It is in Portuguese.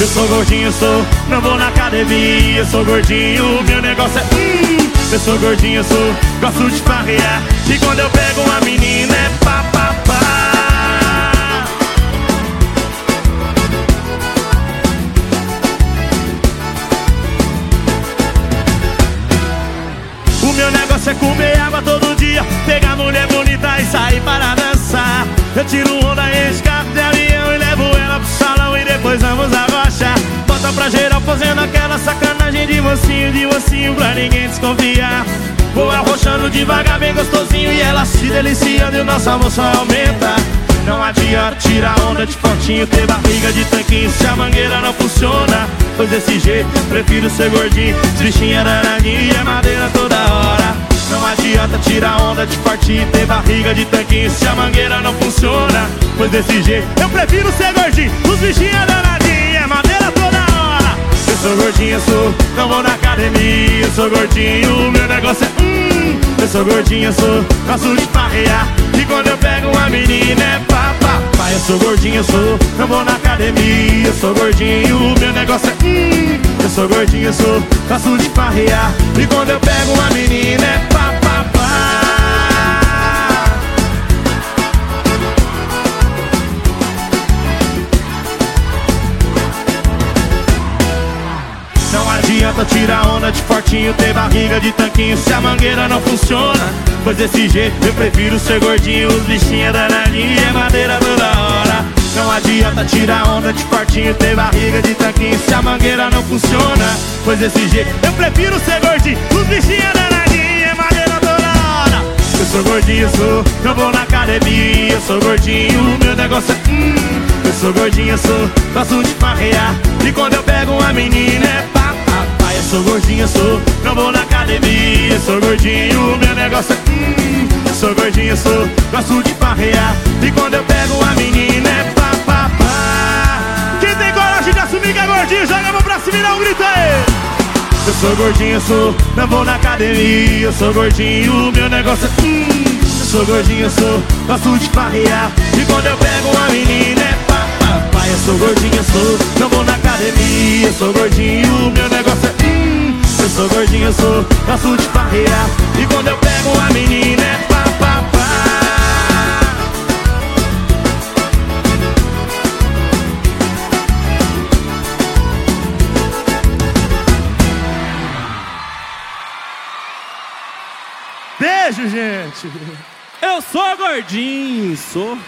Eu sou gordinho, sou, não vou na academia Eu sou gordinho, meu negócio é hum. Eu sou gordinho, sou, gosto de farrear. E quando eu pego uma menina é pá, pá, pá. O meu negócio é comer água todo dia Pegar mulher bonita e sair para dançar. Eu tiro onda, enche carro devagar, bem gostosinho E ela se deliciando e o nosso amor só aumenta não adianta tirar onda de fortinho, ter barriga de tanquinho se a mangueira não funciona. Pois desse jeito, prefiro ser gordinho, bichinha danadinho e é madeira toda hora. Não adianta tirar onda de fortinho, ter barriga de tanquinho se a mangueira não funciona. Pois desse jeito, eu prefiro ser gordinho, os danadinho sou gordinho, sou, não vou na academia, eu sou gordinho, meu negócio é hum. Eu sou gordinho, sou, gosto de farrear. E quando eu pego uma menina é pá, pá, pá Eu sou gordinho, sou, não vou na academia Eu sou gordinho, meu negócio é hum Eu sou gordinho, sou, gosto de farrear E quando eu pego uma menina é pá, adianta tirar onda de fortinho, ter barriga de tanquinho se a mangueira não funciona. Pois desse jeito eu prefiro ser gordinho, os bichinhos danadinhos é madeira toda hora. Não adianta tirar onda de fortinho, ter barriga de tanquinho se a mangueira não funciona. Pois desse jeito eu prefiro ser gordinho, os bichinhos danadinhos é madeira toda hora. Eu sou gordinho, sou, não vou na academia, eu sou gordinho, meu negócio é hum. Eu sou gordinho, sou, gosto de farrear. Não vou na academia. Sou gordinho, meu negócio é hum. Sou gordinho, sou, gosto de farrear. E quando eu pego uma menina é pá, pá, pá. Quem tem coragem de assumir que é gordinho, joga a mão pra cima e dá um grito aí. Eu sou gordinho, sou, não vou na academia Eu sou gordinho, meu negócio é hum Eu sou gordinho, sou, gosto de farrear E quando eu pego uma menina é pá, pá, pá Eu sou gordinho, sou, não vou na academia Eu sou gordinho, meu negócio é hum sou gordinho, sou, gosto de farrear E quando eu pego uma menina é pá, pá, pá Beijo, gente! Eu sou gordinho, sou.